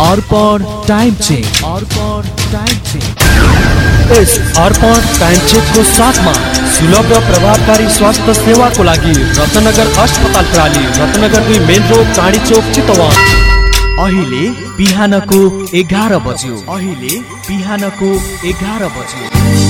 Arpan time check. Arpan time check. यस Arpan time चेकको साथमा सुलभ र प्रभावकारी स्वास्थ्य सेवाको लागि रत्नगर अस्पताल प्राली रत्नगर दुई मेन रोड चाँडी चोक चितवन। अहिले बिहानको एघार बज्यो। अहिले बिहानको एघार बज्यो।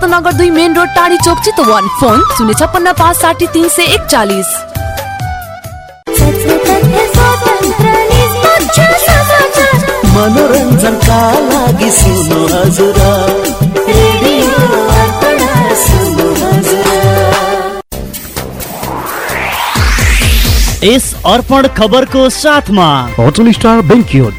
रत्नगर दुई मेन रोड टाढी चोक चितवन। फोन शून्य छप्पन्न पाँच साठी तिन सय एकचालिस। मनोरञ्जनका लागि सुन्नु हजुर रेडियो अर्पण सुन्नु हजुर। यस अर्पण खबरको साथमा होटल स्टार बेङ्क्युट।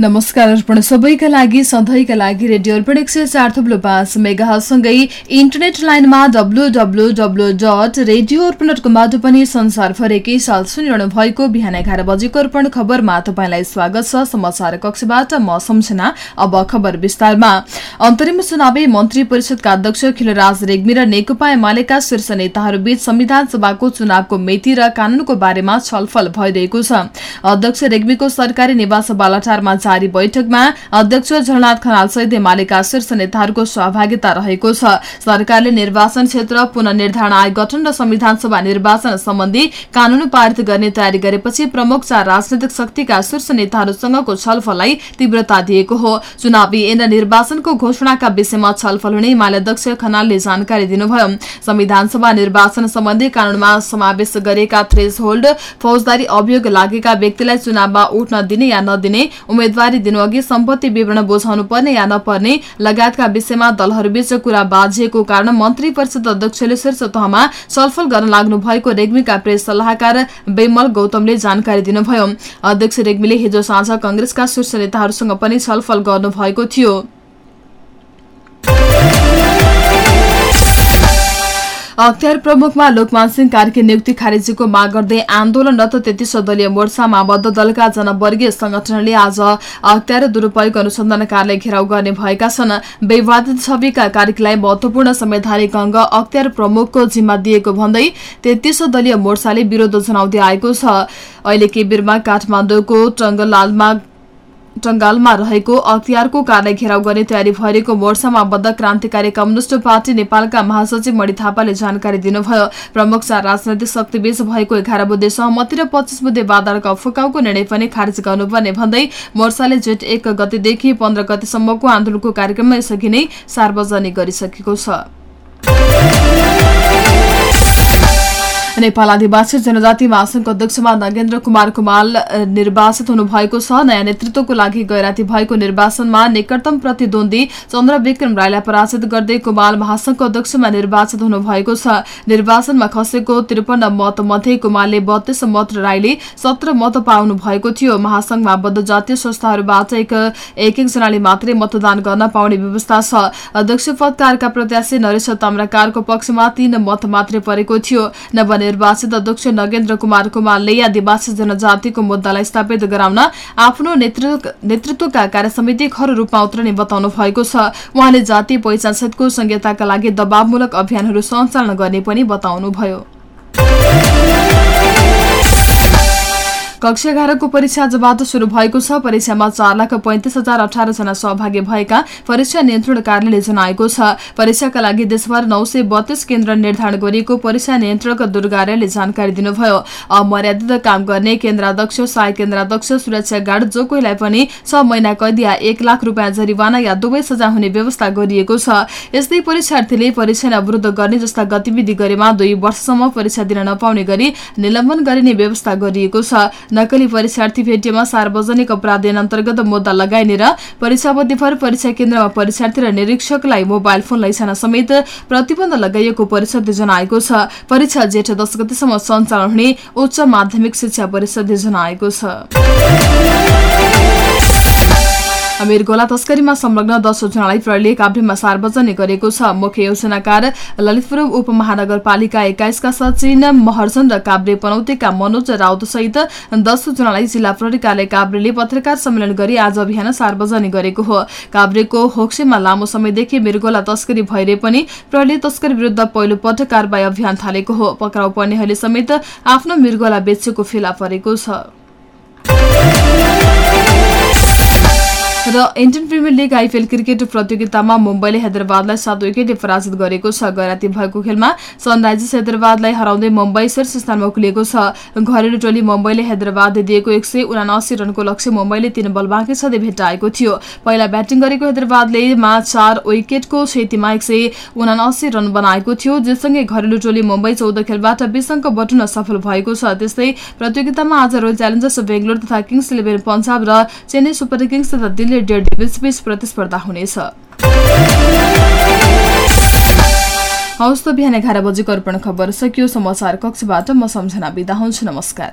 नमस्कार अर्पण सबैका लागि सधैँका लागि रेडियो अर्पण एक सय चार थुप्लो पाँच मेगासँगै इन्टरनेट लाइनमा W W W dot radio Arpan dot कमबाट पनि संसारभरिकै साल सुनिरहनु भएको बिहान एघार बजेको अर्पण खबरमा तपाईँलाई स्वागत छ समाचार कक्षबाट म सम्झना अब खबर विस्तारमा। अन्तरिम चुनावी मन्त्री परिषदका अध्यक्ष खिलराज रेग्मी र नेकपा एमालेका शीर्ष नेताहरूबीच संविधान सभाको चुनावको मिति र कानूनको बारेमा छलफल भइरहेको छ। अध्यक्ष रेग्मीको सरकारी निवास बालाटारमा जारी बैठकमा अध्यक्ष झलनाथ खनाल सहित एमालेका शीर्ष नेताहरूको सहभागिता रहेको छ। सरकारले निर्वाचन क्षेत्र पुननिर्धारण आयोग गठन र संविधान सभा निर्वाचन सम्बन्धी कानून पारित गर्ने तयारी गरेपछि प्रमुख चार राजनैतिक शक्तिका शीर्ष नेताहरूसँगको छलफललाई तीव्रता दिएको हो। चुनावी ऐन निर्वाचनको घोषणाका विषयमा छलफल हुने एमाले अध्यक्ष खनालले जानकारी दिनुभयो। संविधान सभा निर्वाचन सम्बन्धी कानूनमा समावेश गरेका थ्रेस फौजदारी अभियोग लागेका व्यक्तिलाई चुनावमा उठ्न दिने या नदिने उम्मेद्वारी दिनुअघि सम्पत्ति विवरण बुझाउनु पर्ने या नपर्ने लगायतका विषयमा दलहरूबीच कुरा बाझिएको कारण मन्त्री परिषद अध्यक्षले शीर्ष तहमा छलफल गर्न लाग्नु भएको रेग्मीका प्रेस सल्लाहकार बेमल गौतमले जानकारी दिनुभयो। अध्यक्ष रेग्मीले हिजो साँझ कंग्रेसका शीर्ष नेताहरूसँग पनि छलफल गर्नुभएको थियो। अख्तियार प्रमुखमा लोकमान सिंह कार्की नियुक्ति खारेजीको माग गर्दै आन्दोलनरत तेत्तिस दलीय मोर्चामा आबद्ध दलका जनवर्गीय संगठनले आज अख्तियार दुरूपयोग अनुसन्धान कार्यालय घेराउ गर्ने भएका छन्। विवादित छविका कार्यलाई महत्वपूर्ण संवैधानिक अङ्ग अख्तियार प्रमुखको जिम्मा दिएको भन्दै तेत्तिस दलीय मोर्चाले विरोध जनाउँदै आएको छ। अहिले केबिरमा काठमाडौँको टङ्गलालमा टंगालमा रहेको अख्तियारको कार्य घेराउ गर्ने तयारी भइरहेको मोर्चामा आबद्ध क्रान्तिकारी कम्युनिष्ट पार्टी नेपालका महासचिव मणि थापाले जानकारी दिनुभयो। प्रमुख चार राजनैतिक शक्तिबीच भएको एघार बुद्धे सहमति र पच्चिस बुद्धे बाधारका फुकाउको निर्णय पनि खारेज गर्नुपर्ने भन्दै मोर्चाले जेठ एक गतेदेखि पन्ध्र गतेसम्मको आन्दोलनको कार्यक्रम यसअघि नै सार्वजनिक गरिसकेको छ। नेपाल आदिवासी जनजाति महासंघको अध्यक्षमा नगेन्द्र कुमार कुमाल निर्वाचित हुनुभएको छ। नयाँ नेतृत्वको लागि गैराती भएको निर्वाचनमा निकटतम प्रतिद्वन्दी चन्द्र विक्रम राईलाई पराजित गर्दै कुमाल महासंघको अध्यक्षमा निर्वाचित हुनुभएको छ। निर्वाचनमा खसेको त्रिपन्न मत मध्ये कुमारले बत्तीस मत राईले सत्र मत पाउनु भएको थियो। महासंघमा आबद्ध जातीय संस्थाहरूबाट एक एक एकजनाले मात्रै मतदान गर्न पाउने व्यवस्था छ। अध्यक्ष पदकारका प्रत्याशी नरेश ताम्राकारको पक्षमा तीन मत मात्रै परेको थियो। निर्वाचित अध्यक्ष नगेन्द्र कुमार कुमारले आदिवासी जनजातिको मुद्दालाई स्थापित गराउन आफ्नो नेतृत्वका कार्यसमिति खर रूपमा उत्रने बताउनु भएको छ। उहाँले पहिचान सहितको संहिताका लागि दबावमूलक अभियानहरू सञ्चालन गर्ने पनि बताउनुभयो। कक्षा एघारको परीक्षा आजबाट शुरू भएको छ। परीक्षामा चार लाख पैंतिस हजार अठार जना सहभागी भएका परीक्षा नियन्त्रण कार्यालयले जनाएको छ। परीक्षाका लागि देशभर नौ सय बत्तीस केन्द्र निर्धारण गरिएको परीक्षा नियन्त्रक दुर्गार्यले जानकारी दिनुभयो। अमर्यादित काम गर्ने केन्द्राध्यक्ष सहायक केन्द्राध्यक्ष सुरक्षा गार्ड जो कोहीलाई पनि छ महिना कैद या एक लाख रुपियाँ जरिवाना या दुवै सजाय हुने व्यवस्था गरिएको छ। यस्तै परीक्षार्थीले परीक्षा अवरुद्ध गर्ने जस्ता गतिविधि गरेमा दुई वर्षसम्म परीक्षा दिन नपाउने गरी निलम्बन गरिने व्यवस्था गरिएको छ। नक्कली परीक्षार्थी भेटिएमा सार्वजनिक अपराध ऐन अन्तर्गत मुद्दा लगाइने र परीक्षावधिभर परीक्षा केन्द्रमा परीक्षार्थी र निरीक्षकलाई मोबाइल फोन लैजान समेत प्रतिबन्ध लगाइएको परिषदले जनाएको छ परीक्षा जेठ दश गतिसम्म सञ्चालन हुने उच्च माध्यमिक शिक्षा परिषदले जनाएको छ मृगोला तस्करीमा संलग्न दश जनालाई प्रहरीले काभ्रेमा सार्वजनिक गरेको छ। मुख्य योजनाकार ललितपुर उपमहानगरपालिका एक्काइसका सचिन महर्जन र काभ्रे पनौतेका मनोज राउत सहित दस जनालाई जिल्ला प्रहरी कार्य काभ्रेले पत्रकार सम्मेलन गरी आज अभियान सार्वजनिक गरेको हो। काभ्रेको होक्सेमा लामो समयदेखि मृगोला तस्करी भइरहे पनि प्रहरीले तस्कर विरूद्ध पहिलो पटक कारवाही अभियान थालेको हो। पक्राउ पर्नेहरूले समेत आफ्नो मृगोला बेचेको फेला परेको छ। र Indian Premier League IPL cricket प्रतियोगितामा मुम्बईले हैदराबादलाई सात विकेटले पराजित गरेको छ। गैराती भएको खेलमा सनराइजर्स हैदराबादलाई हराउँदै मुम्बई शीर्ष स्थानमा उक्लिएको छ। घरेलु टोली मुम्बईले हैदराबादले दिएको एक रनको लक्ष्य मुम्बईले तीन बल बाँकी छँदै भेटाएको थियो। पहिला ब्याटिङ गरेको हैदराबादले मा चार विकेटको क्षतिमा एक रन बनाएको थियो। जससँगै घरेलु टोली मुम्बई चौध खेलबाट बीस अङ्क बटुन सफल भएको छ। त्यस्तै प्रतियोगितामा आज रोयल च्यालेन्जर्स बेङ्गलोर तथा किङ्स इलेभेन पञ्जाब र चेन्नई सुपर किङ्स तथा दिल्ली डेढ बीच प्रतिस्पर्धा हुनेछ। हवस् त बिहान एघार बजेको अर्पण खबर सकियो समाचार कक्षबाट म सम्झना बिदा हुन्छु नमस्कार।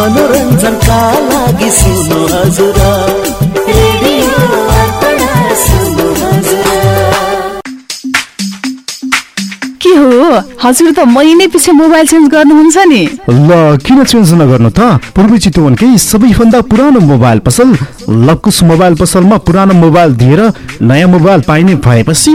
मनोरञ्जनका लागि सुन्नु हजुर के हो? हजुर त महिनै पछि मोबाइल चेन्ज गर्नुहुन्छ नि। ल किन चेन्ज नगर्नु त? पूर्वी चितवनकै सबैभन्दा पुरानो मोबाइल पसल लकुस मोबाइल पसलमा पुरानो मोबाइल दिएर नयाँ मोबाइल पाइने भएपछि।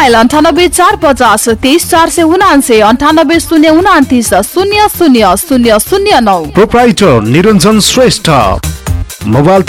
अन्ठानब्बे चार पचास तेइस चार सय उनान्से अन्ठानब्बे शून्य उनातिस शून्य शून्य शून्य शून्य नौ। प्रोप्राइटर निरञ्जन श्रेष्ठ मोबाइल